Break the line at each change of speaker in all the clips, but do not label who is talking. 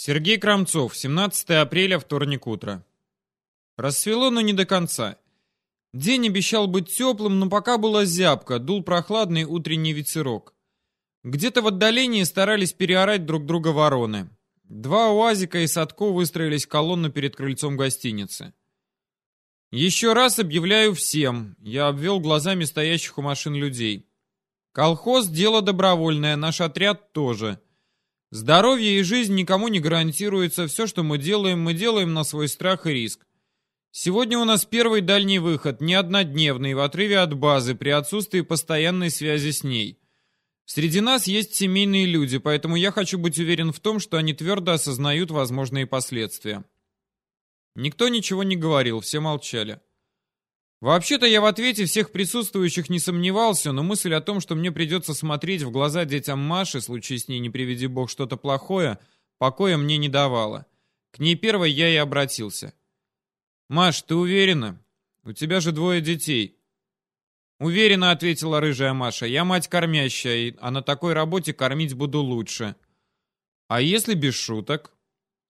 Сергей Крамцов, 17 апреля, вторник утро. Рассвело, но не до конца. День обещал быть теплым, но пока была зябка, дул прохладный утренний ветерок. Где-то в отдалении старались переорать друг друга вороны. Два УАЗика и Садко выстроились в колонну перед крыльцом гостиницы. Еще раз объявляю всем, я обвел глазами стоящих у машин людей. Колхоз – дело добровольное, наш отряд тоже – Здоровье и жизнь никому не гарантируется. Все, что мы делаем, мы делаем на свой страх и риск. Сегодня у нас первый дальний выход, не однодневный, в отрыве от базы, при отсутствии постоянной связи с ней. Среди нас есть семейные люди, поэтому я хочу быть уверен в том, что они твердо осознают возможные последствия. Никто ничего не говорил, все молчали. Вообще-то я в ответе всех присутствующих не сомневался, но мысль о том, что мне придется смотреть в глаза детям Маши, случись с ней, не приведи бог, что-то плохое, покоя мне не давала. К ней первой я и обратился. «Маш, ты уверена? У тебя же двое детей». «Уверена», — ответила рыжая Маша. «Я мать кормящая, а на такой работе кормить буду лучше». «А если без шуток?»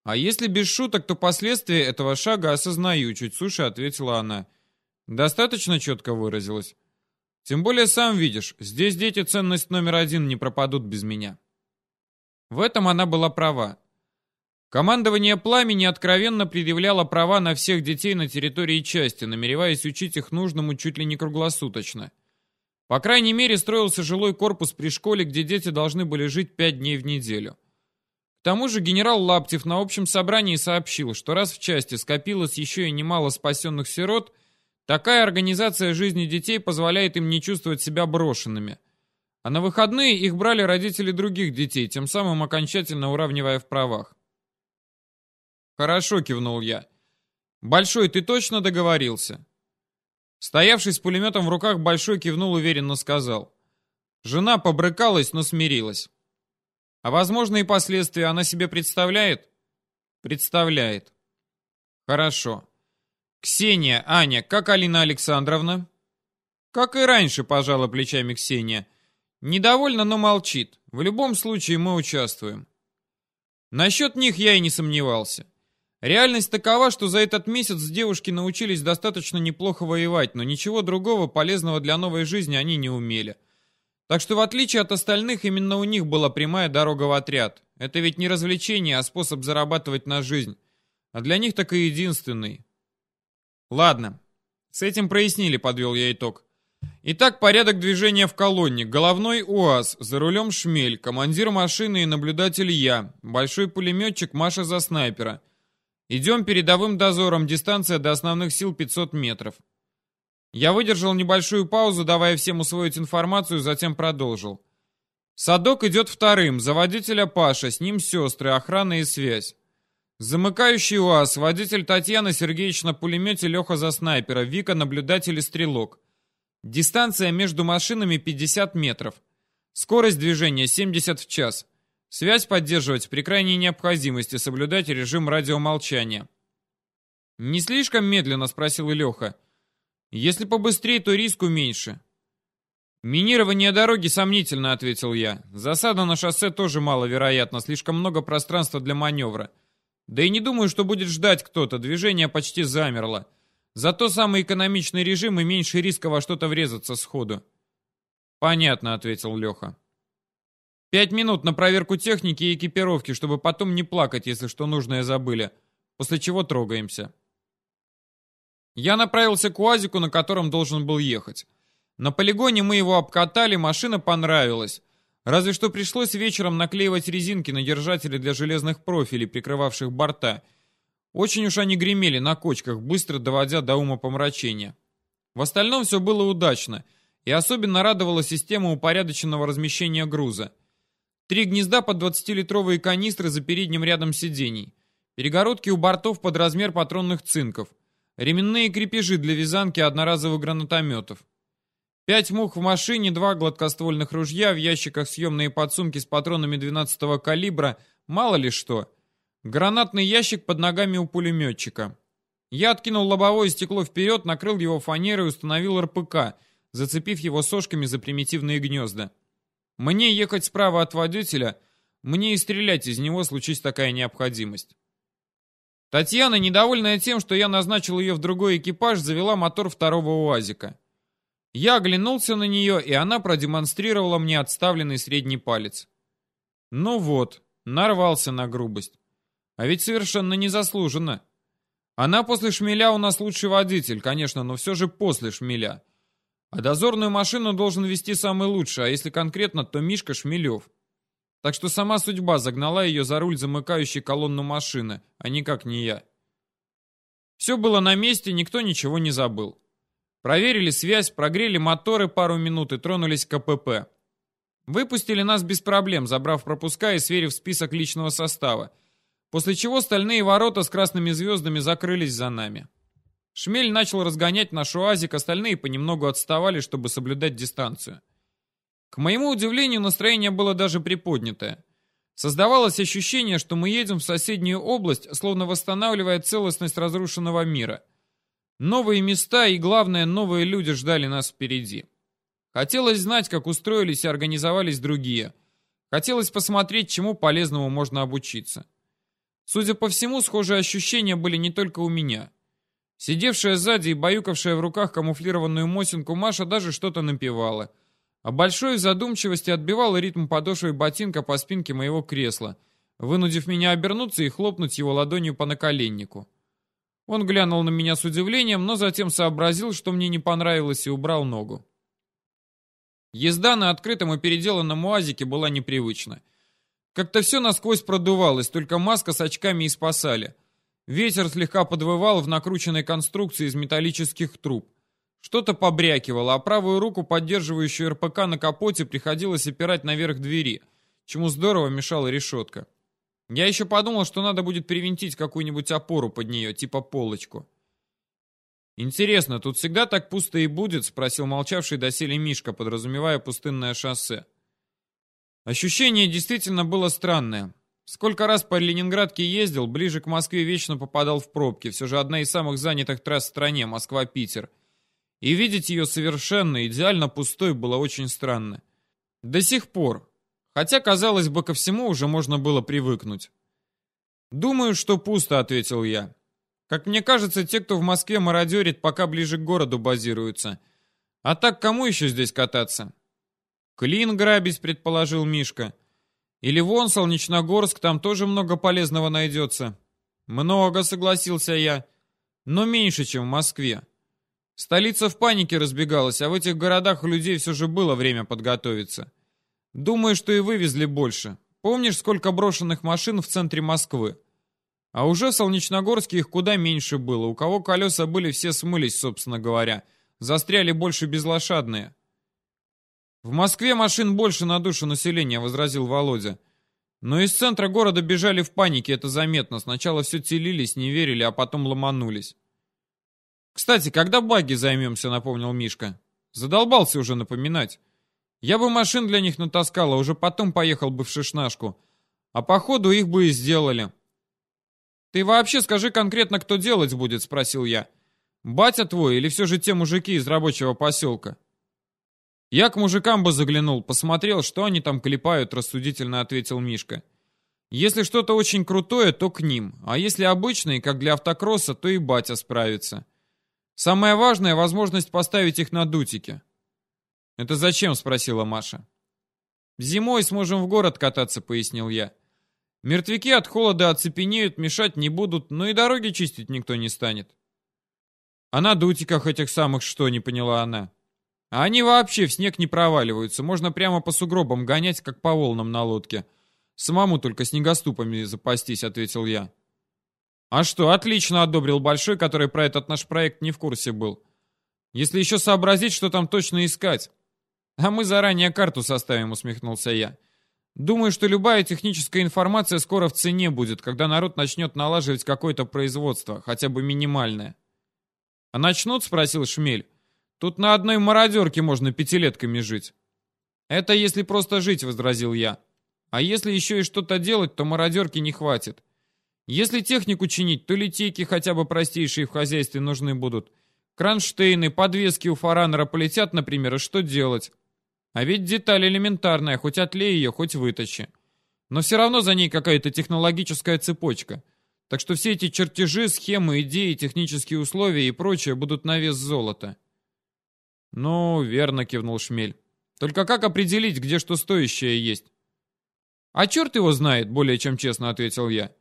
«А если без шуток, то последствия этого шага осознаю», — чуть суше ответила она. Достаточно четко выразилась. Тем более сам видишь, здесь дети ценность номер один не пропадут без меня. В этом она была права. Командование «Пламени» откровенно предъявляло права на всех детей на территории части, намереваясь учить их нужному чуть ли не круглосуточно. По крайней мере, строился жилой корпус при школе, где дети должны были жить пять дней в неделю. К тому же генерал Лаптев на общем собрании сообщил, что раз в части скопилось еще и немало спасенных сирот – Такая организация жизни детей позволяет им не чувствовать себя брошенными. А на выходные их брали родители других детей, тем самым окончательно уравнивая в правах. «Хорошо», — кивнул я. «Большой, ты точно договорился?» Стоявший с пулеметом в руках Большой кивнул уверенно сказал. Жена побрыкалась, но смирилась. А возможные последствия она себе представляет? Представляет. Хорошо. «Ксения, Аня, как Алина Александровна?» «Как и раньше», — пожала плечами Ксения. «Недовольна, но молчит. В любом случае мы участвуем». Насчет них я и не сомневался. Реальность такова, что за этот месяц девушки научились достаточно неплохо воевать, но ничего другого полезного для новой жизни они не умели. Так что в отличие от остальных, именно у них была прямая дорога в отряд. Это ведь не развлечение, а способ зарабатывать на жизнь. А для них так и единственный. Ладно, с этим прояснили, подвел я итог. Итак, порядок движения в колонне. Головной УАЗ, за рулем шмель, командир машины и наблюдатель я, большой пулеметчик Маша за снайпера. Идем передовым дозором, дистанция до основных сил 500 метров. Я выдержал небольшую паузу, давая всем усвоить информацию, затем продолжил. Садок идет вторым, за водителя Паша, с ним сестры, охрана и связь. Замыкающий УАЗ, водитель Татьяна Сергеевич на пулемете, Леха за снайпера, Вика наблюдатель и стрелок. Дистанция между машинами 50 метров. Скорость движения 70 в час. Связь поддерживать при крайней необходимости, соблюдать режим радиомолчания. «Не слишком медленно?» — спросил Леха. «Если побыстрее, то риску меньше». «Минирование дороги сомнительно», — ответил я. «Засада на шоссе тоже маловероятна, слишком много пространства для маневра». Да и не думаю, что будет ждать кто-то, движение почти замерло. Зато самый экономичный режим и меньше риска во что-то врезаться сходу. Понятно, ответил Леха. Пять минут на проверку техники и экипировки, чтобы потом не плакать, если что нужное забыли. После чего трогаемся. Я направился к УАЗику, на котором должен был ехать. На полигоне мы его обкатали, машина понравилась. Разве что пришлось вечером наклеивать резинки на держатели для железных профилей, прикрывавших борта. Очень уж они гремели на кочках, быстро доводя до ума помрачения. В остальном все было удачно, и особенно радовала система упорядоченного размещения груза. Три гнезда под 20-литровые канистры за передним рядом сидений. Перегородки у бортов под размер патронных цинков. Ременные крепежи для вязанки одноразовых гранатометов. Пять мух в машине, два гладкоствольных ружья, в ящиках съемные подсумки с патронами 12-го калибра, мало ли что. Гранатный ящик под ногами у пулеметчика. Я откинул лобовое стекло вперед, накрыл его фанерой и установил РПК, зацепив его сошками за примитивные гнезда. Мне ехать справа от водителя, мне и стрелять из него случись такая необходимость. Татьяна, недовольная тем, что я назначил ее в другой экипаж, завела мотор второго УАЗика. Я оглянулся на нее, и она продемонстрировала мне отставленный средний палец. Ну вот, нарвался на грубость. А ведь совершенно незаслуженно. Она после шмеля у нас лучший водитель, конечно, но все же после шмеля. А дозорную машину должен вести самый лучший, а если конкретно, то Мишка Шмелев. Так что сама судьба загнала ее за руль замыкающей колонну машины, а никак не я. Все было на месте, никто ничего не забыл. Проверили связь, прогрели моторы пару минут и тронулись к КПП. Выпустили нас без проблем, забрав пропуска и сверив список личного состава, после чего стальные ворота с красными звездами закрылись за нами. Шмель начал разгонять наш уазик, остальные понемногу отставали, чтобы соблюдать дистанцию. К моему удивлению, настроение было даже приподнятое. Создавалось ощущение, что мы едем в соседнюю область, словно восстанавливая целостность разрушенного мира. Новые места и, главное, новые люди ждали нас впереди. Хотелось знать, как устроились и организовались другие. Хотелось посмотреть, чему полезному можно обучиться. Судя по всему, схожие ощущения были не только у меня. Сидевшая сзади и баюкавшая в руках камуфлированную мосинку Маша даже что-то напевала – а большой задумчивости отбивал ритм подошвой ботинка по спинке моего кресла, вынудив меня обернуться и хлопнуть его ладонью по наколеннику. Он глянул на меня с удивлением, но затем сообразил, что мне не понравилось, и убрал ногу. Езда на открытом и переделанном УАЗике была непривычна. Как-то все насквозь продувалось, только маска с очками и спасали. Ветер слегка подвывал в накрученной конструкции из металлических труб. Что-то побрякивало, а правую руку, поддерживающую РПК на капоте, приходилось опирать наверх двери, чему здорово мешала решетка. Я еще подумал, что надо будет привинтить какую-нибудь опору под нее, типа полочку. «Интересно, тут всегда так пусто и будет?» — спросил молчавший доселе Мишка, подразумевая пустынное шоссе. Ощущение действительно было странное. Сколько раз по Ленинградке ездил, ближе к Москве вечно попадал в пробки. Все же одна из самых занятых трасс в стране — Москва-Питер — и видеть ее совершенно идеально пустой было очень странно. До сих пор. Хотя, казалось бы, ко всему уже можно было привыкнуть. «Думаю, что пусто», — ответил я. «Как мне кажется, те, кто в Москве мародерит, пока ближе к городу базируются. А так кому еще здесь кататься?» «Клин грабить», — предположил Мишка. «Или вон Солнечногорск, там тоже много полезного найдется». «Много», — согласился я. «Но меньше, чем в Москве». Столица в панике разбегалась, а в этих городах у людей все же было время подготовиться. Думаю, что и вывезли больше. Помнишь, сколько брошенных машин в центре Москвы? А уже в Солнечногорске их куда меньше было. У кого колеса были, все смылись, собственно говоря. Застряли больше безлошадные. В Москве машин больше на душу населения, возразил Володя. Но из центра города бежали в панике, это заметно. Сначала все телились, не верили, а потом ломанулись. «Кстати, когда баги займемся?» — напомнил Мишка. «Задолбался уже напоминать. Я бы машин для них натаскал, а уже потом поехал бы в шишнашку. А походу их бы и сделали». «Ты вообще скажи конкретно, кто делать будет?» — спросил я. «Батя твой или все же те мужики из рабочего поселка?» «Я к мужикам бы заглянул, посмотрел, что они там клепают», — рассудительно ответил Мишка. «Если что-то очень крутое, то к ним, а если обычные, как для автокросса, то и батя справится». Самое важное — возможность поставить их на дутики. «Это зачем?» — спросила Маша. «Зимой сможем в город кататься», — пояснил я. «Мертвяки от холода оцепенеют, мешать не будут, но и дороги чистить никто не станет». «А на дутиках этих самых что?» — не поняла она. «А они вообще в снег не проваливаются, можно прямо по сугробам гонять, как по волнам на лодке. Самому только снегоступами запастись», — ответил я. «А что, отлично одобрил Большой, который про этот наш проект не в курсе был. Если еще сообразить, что там точно искать. А мы заранее карту составим», — усмехнулся я. «Думаю, что любая техническая информация скоро в цене будет, когда народ начнет налаживать какое-то производство, хотя бы минимальное». «А начнут?» — спросил Шмель. «Тут на одной мародерке можно пятилетками жить». «Это если просто жить», — возразил я. «А если еще и что-то делать, то мародерки не хватит. Если технику чинить, то литейки хотя бы простейшие в хозяйстве нужны будут. Кронштейны, подвески у фаранера полетят, например, и что делать? А ведь деталь элементарная, хоть отлей ее, хоть вытащи. Но все равно за ней какая-то технологическая цепочка. Так что все эти чертежи, схемы, идеи, технические условия и прочее будут на вес золота. Ну, верно, кивнул Шмель. Только как определить, где что стоящее есть? А черт его знает, более чем честно ответил я.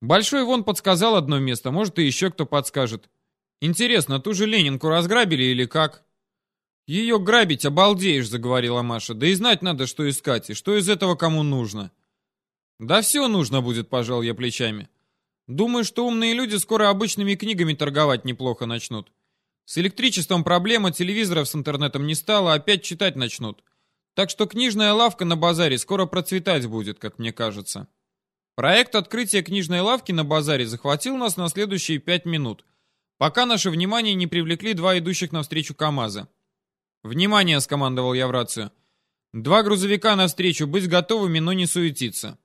Большой вон подсказал одно место, может и еще кто подскажет. Интересно, ту же Ленинку разграбили или как? Ее грабить обалдеешь, заговорила Маша. Да и знать надо, что искать, и что из этого кому нужно. Да все нужно будет, пожал я плечами. Думаю, что умные люди скоро обычными книгами торговать неплохо начнут. С электричеством проблема, телевизоров с интернетом не стало, опять читать начнут. Так что книжная лавка на базаре скоро процветать будет, как мне кажется. Проект открытия книжной лавки на базаре захватил нас на следующие пять минут, пока наше внимание не привлекли два идущих навстречу КАМАЗа. «Внимание!» — скомандовал я в рацию. «Два грузовика навстречу, быть готовыми, но не суетиться».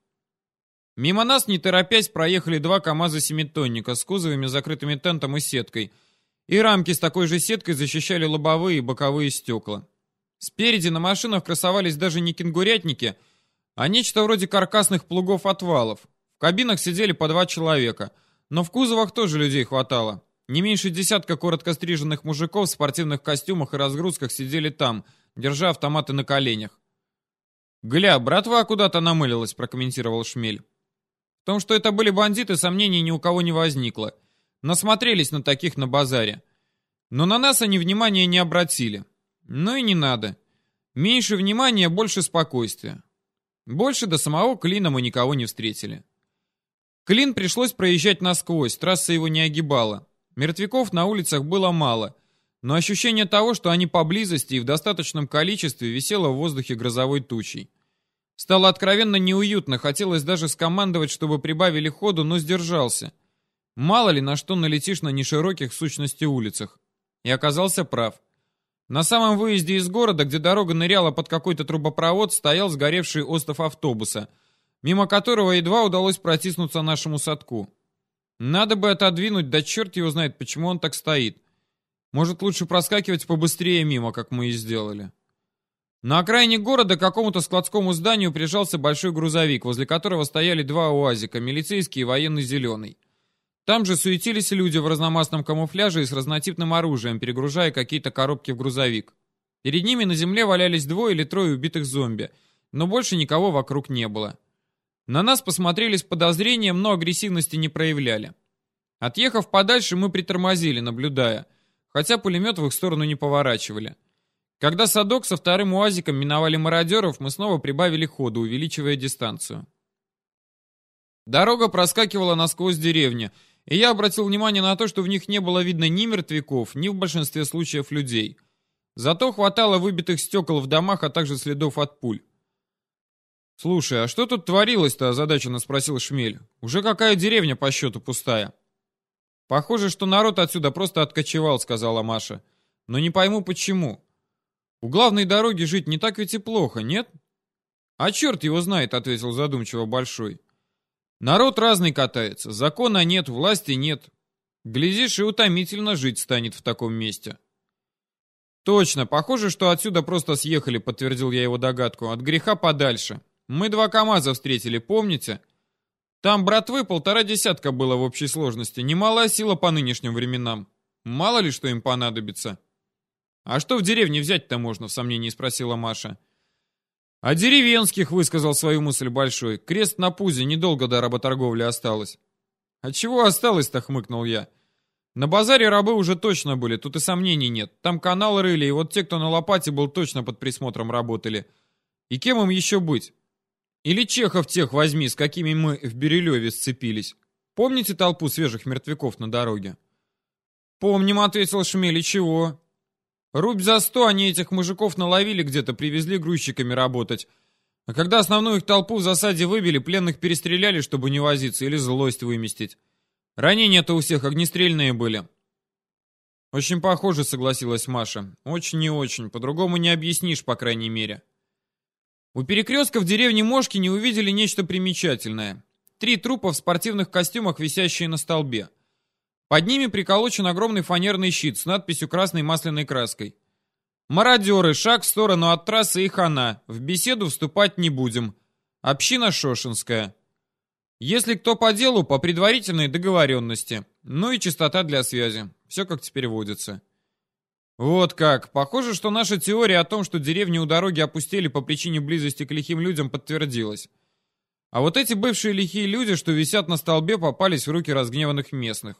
Мимо нас, не торопясь, проехали два КАМАЗа-семитонника с кузовами, закрытыми тентом и сеткой, и рамки с такой же сеткой защищали лобовые и боковые стекла. Спереди на машинах красовались даже не кенгурятники, а нечто вроде каркасных плугов-отвалов. В кабинах сидели по два человека, но в кузовах тоже людей хватало. Не меньше десятка коротко стриженных мужиков в спортивных костюмах и разгрузках сидели там, держа автоматы на коленях. «Гля, братва куда-то намылилась», — прокомментировал Шмель. В том, что это были бандиты, сомнений ни у кого не возникло. Насмотрелись на таких на базаре. Но на нас они внимания не обратили. Ну и не надо. Меньше внимания, больше спокойствия. Больше до самого Клина мы никого не встретили. Клин пришлось проезжать насквозь, трасса его не огибала. Мертвяков на улицах было мало, но ощущение того, что они поблизости и в достаточном количестве, висело в воздухе грозовой тучей. Стало откровенно неуютно, хотелось даже скомандовать, чтобы прибавили ходу, но сдержался. Мало ли на что налетишь на нешироких в сущности улицах. И оказался прав. На самом выезде из города, где дорога ныряла под какой-то трубопровод, стоял сгоревший остов автобуса, мимо которого едва удалось протиснуться нашему садку. Надо бы отодвинуть, да черт его знает, почему он так стоит. Может, лучше проскакивать побыстрее мимо, как мы и сделали. На окраине города к какому-то складскому зданию прижался большой грузовик, возле которого стояли два уазика, милицейский и военный зеленый. Там же суетились люди в разномастном камуфляже и с разнотипным оружием, перегружая какие-то коробки в грузовик. Перед ними на земле валялись двое или трое убитых зомби, но больше никого вокруг не было. На нас посмотрели с подозрением, но агрессивности не проявляли. Отъехав подальше, мы притормозили, наблюдая, хотя пулемет в их сторону не поворачивали. Когда садок со вторым уазиком миновали мародеров, мы снова прибавили ходу, увеличивая дистанцию. Дорога проскакивала насквозь деревни, и я обратил внимание на то, что в них не было видно ни мертвяков, ни в большинстве случаев людей. Зато хватало выбитых стекол в домах, а также следов от пуль. «Слушай, а что тут творилось-то?» – озадаченно спросил Шмель. «Уже какая деревня по счету пустая?» «Похоже, что народ отсюда просто откочевал», – сказала Маша. «Но не пойму, почему. У главной дороги жить не так ведь и плохо, нет?» «А черт его знает», — ответил задумчиво Большой. «Народ разный катается, закона нет, власти нет. Глядишь, и утомительно жить станет в таком месте». «Точно, похоже, что отсюда просто съехали», — подтвердил я его догадку. «От греха подальше. Мы два КАМАЗа встретили, помните? Там братвы полтора десятка было в общей сложности. Немалая сила по нынешним временам. Мало ли, что им понадобится. А что в деревне взять-то можно, в сомнении спросила Маша. А деревенских, высказал свою мысль Большой. Крест на пузе, недолго до работорговли осталось. А чего осталось-то, хмыкнул я. На базаре рабы уже точно были, тут и сомнений нет. Там канал рыли, и вот те, кто на лопате был, точно под присмотром работали. И кем им еще быть? Или чехов тех возьми, с какими мы в Бирюлеве сцепились. Помните толпу свежих мертвяков на дороге? Помним, ответил Шмель, и чего? Рубь за сто они этих мужиков наловили где-то, привезли грузчиками работать. А когда основную их толпу в засаде выбили, пленных перестреляли, чтобы не возиться, или злость выместить. Ранения-то у всех огнестрельные были. Очень похоже, согласилась Маша. Очень и очень, по-другому не объяснишь, по крайней мере. У перекрестка в деревне Мошкини увидели нечто примечательное. Три трупа в спортивных костюмах, висящие на столбе. Под ними приколочен огромный фанерный щит с надписью красной масляной краской. «Мародеры, шаг в сторону от трассы и хана. В беседу вступать не будем». Община Шошинская. Если кто по делу, по предварительной договоренности. Ну и частота для связи. Все как теперь водится. Вот как. Похоже, что наша теория о том, что деревни у дороги опустили по причине близости к лихим людям, подтвердилась. А вот эти бывшие лихие люди, что висят на столбе, попались в руки разгневанных местных.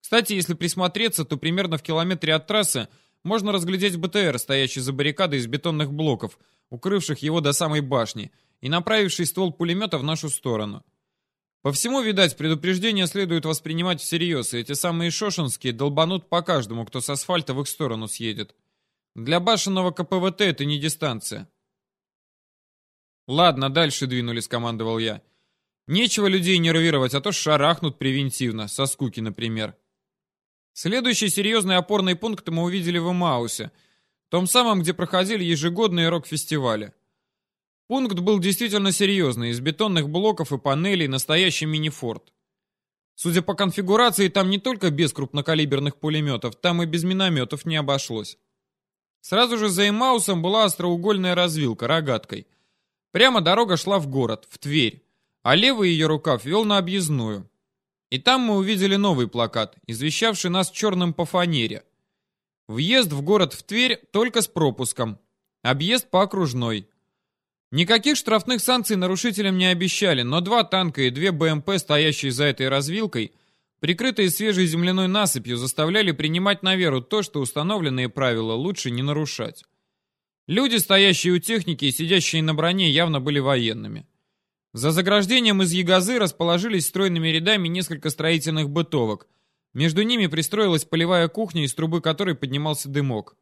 Кстати, если присмотреться, то примерно в километре от трассы можно разглядеть БТР, стоящий за баррикадой из бетонных блоков, укрывших его до самой башни, и направивший ствол пулемета в нашу сторону. По всему, видать, предупреждение следует воспринимать всерьез, и эти самые шошинские долбанут по каждому, кто с асфальта в их сторону съедет. Для башенного КПВТ это не дистанция. «Ладно, дальше двинули», — скомандовал я. «Нечего людей нервировать, а то шарахнут превентивно, со скуки, например». Следующий серьезный опорный пункт мы увидели в Эмаусе, том самом, где проходили ежегодные рок-фестивали. Пункт был действительно серьезный, из бетонных блоков и панелей, настоящий мини-форт. Судя по конфигурации, там не только без крупнокалиберных пулеметов, там и без минометов не обошлось. Сразу же за Эмаусом была остроугольная развилка, рогаткой. Прямо дорога шла в город, в Тверь, а левый ее рукав вел на объездную. И там мы увидели новый плакат, извещавший нас черным по фанере. Въезд в город в Тверь только с пропуском. Объезд по окружной. Никаких штрафных санкций нарушителям не обещали, но два танка и две БМП, стоящие за этой развилкой, прикрытые свежей земляной насыпью, заставляли принимать на веру то, что установленные правила лучше не нарушать. Люди, стоящие у техники и сидящие на броне, явно были военными. За заграждением из ягозы расположились стройными рядами несколько строительных бытовок. Между ними пристроилась полевая кухня, из трубы которой поднимался дымок.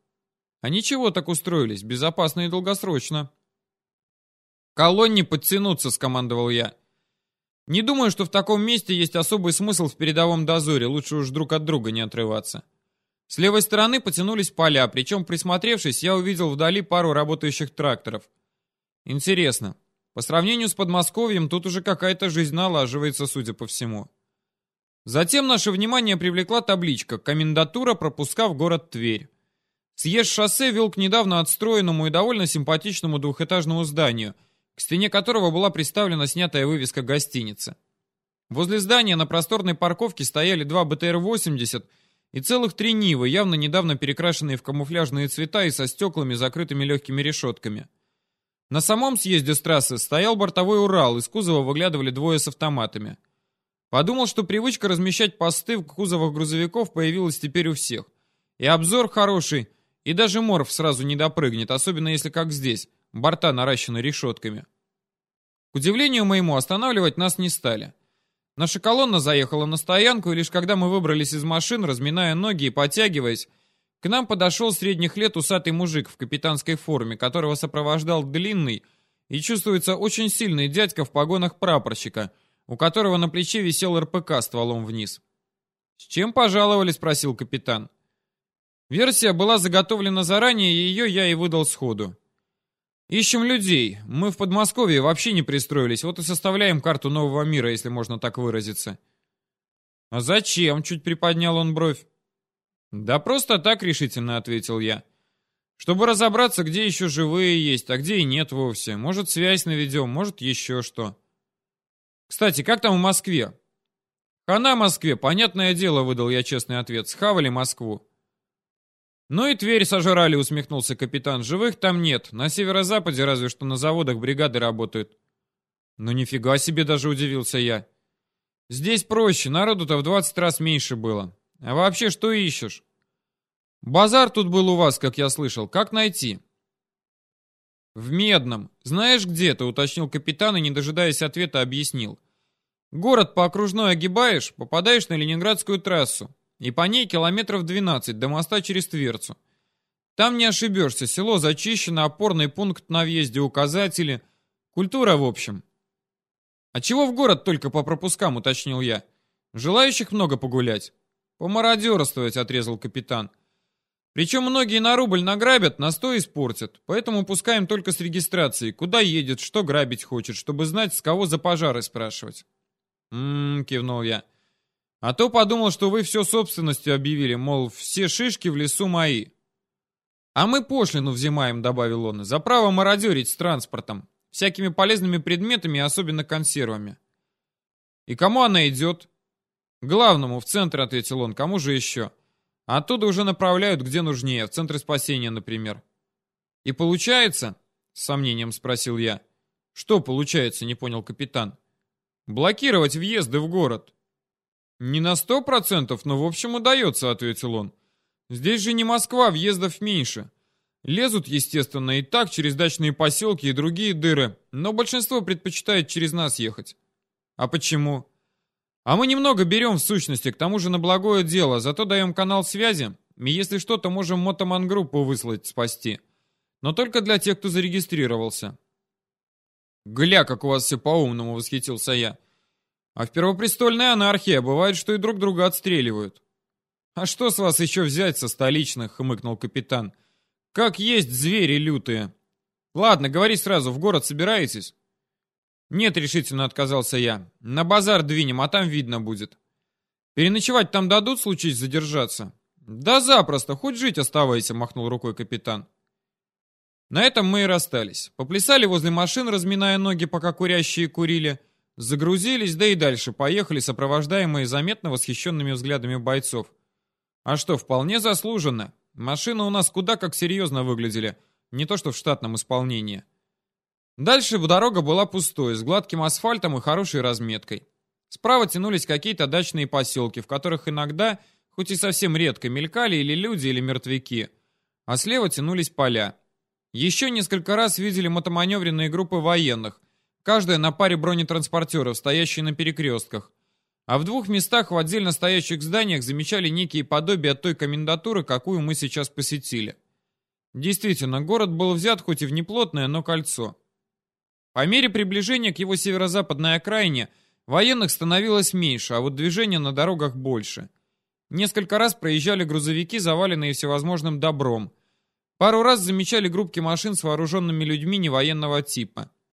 А ничего так устроились, безопасно и долгосрочно. «Колонне подтянуться», — скомандовал я. «Не думаю, что в таком месте есть особый смысл в передовом дозоре, лучше уж друг от друга не отрываться». С левой стороны потянулись поля, причем, присмотревшись, я увидел вдали пару работающих тракторов. Интересно, по сравнению с Подмосковьем, тут уже какая-то жизнь налаживается, судя по всему. Затем наше внимание привлекла табличка «Комендатура пропуска в город Тверь». Съезд шоссе вел к недавно отстроенному и довольно симпатичному двухэтажному зданию – к стене которого была приставлена снятая вывеска гостиницы. Возле здания на просторной парковке стояли два БТР-80 и целых три Нивы, явно недавно перекрашенные в камуфляжные цвета и со стеклами, закрытыми легкими решетками. На самом съезде с трассы стоял бортовой Урал, из кузова выглядывали двое с автоматами. Подумал, что привычка размещать посты в кузовах грузовиков появилась теперь у всех. И обзор хороший, и даже морф сразу не допрыгнет, особенно если как здесь, борта наращены решетками. К удивлению моему, останавливать нас не стали. Наша колонна заехала на стоянку, и лишь когда мы выбрались из машин, разминая ноги и подтягиваясь, к нам подошел средних лет усатый мужик в капитанской форме, которого сопровождал длинный и, чувствуется, очень сильный дядька в погонах прапорщика, у которого на плече висел РПК стволом вниз. «С чем пожаловали?» — спросил капитан. Версия была заготовлена заранее, и ее я и выдал сходу. Ищем людей. Мы в Подмосковье вообще не пристроились, вот и составляем карту нового мира, если можно так выразиться. А зачем? Чуть приподнял он бровь. Да просто так решительно ответил я. Чтобы разобраться, где еще живые есть, а где и нет вовсе. Может, связь наведем, может, еще что. Кстати, как там в Москве? Хана Москве, понятное дело, выдал я честный ответ. Схавали Москву. «Ну и Тверь сожрали», — усмехнулся капитан. «Живых там нет. На северо-западе разве что на заводах бригады работают». «Ну нифига себе», — даже удивился я. «Здесь проще, народу-то в 20 раз меньше было. А вообще, что ищешь?» «Базар тут был у вас, как я слышал. Как найти?» «В Медном. Знаешь где-то?» — уточнил капитан и, не дожидаясь ответа, объяснил. «Город по окружной огибаешь, попадаешь на Ленинградскую трассу и по ней километров 12 до моста через Тверцу. Там не ошибешься, село зачищено, опорный пункт на въезде, указатели. Культура, в общем. А чего в город только по пропускам, уточнил я. Желающих много погулять. Помародерствовать, отрезал капитан. Причем многие на рубль награбят, на сто испортят. Поэтому пускаем только с регистрацией. Куда едет, что грабить хочет, чтобы знать, с кого за пожары спрашивать. «М-м-м», кивнул я. А то подумал, что вы все собственностью объявили, мол, все шишки в лесу мои. А мы пошлину взимаем, добавил он, за право мародерить с транспортом. всякими полезными предметами особенно консервами. «И кому она идет?» «Главному, в центр», — ответил он. «Кому же еще?» «Оттуда уже направляют, где нужнее, в центр спасения, например». «И получается?» — с сомнением спросил я. «Что получается?» — не понял капитан. «Блокировать въезды в город». «Не на сто процентов, но в общем удается», — ответил он. «Здесь же не Москва, въездов меньше. Лезут, естественно, и так через дачные поселки и другие дыры, но большинство предпочитает через нас ехать». «А почему?» «А мы немного берем в сущности, к тому же на благое дело, зато даем канал связи, и если что, то можем мотоман-группу выслать спасти. Но только для тех, кто зарегистрировался». «Гля, как у вас все по-умному!» — восхитился я. «А в первопрестольной анархии бывает, что и друг друга отстреливают». «А что с вас еще взять со столичных?» — хмыкнул капитан. «Как есть звери лютые. Ладно, говори сразу, в город собираетесь?» «Нет», — решительно отказался я. «На базар двинем, а там видно будет». «Переночевать там дадут, случись задержаться?» «Да запросто, хоть жить оставайся», — махнул рукой капитан. На этом мы и расстались. Поплясали возле машин, разминая ноги, пока курящие курили. Загрузились, да и дальше поехали, сопровождаемые заметно восхищенными взглядами бойцов. А что, вполне заслуженно. Машины у нас куда как серьезно выглядели. Не то что в штатном исполнении. Дальше дорога была пустой, с гладким асфальтом и хорошей разметкой. Справа тянулись какие-то дачные поселки, в которых иногда, хоть и совсем редко, мелькали или люди, или мертвяки. А слева тянулись поля. Еще несколько раз видели мотоманевренные группы военных, каждая на паре бронетранспортеров, стоящие на перекрестках. А в двух местах в отдельно стоящих зданиях замечали некие подобия той комендатуры, какую мы сейчас посетили. Действительно, город был взят хоть и в неплотное, но кольцо. По мере приближения к его северо-западной окраине военных становилось меньше, а вот движения на дорогах больше. Несколько раз проезжали грузовики, заваленные всевозможным добром – Пару раз замечали группки машин с вооруженными людьми невоенного типа.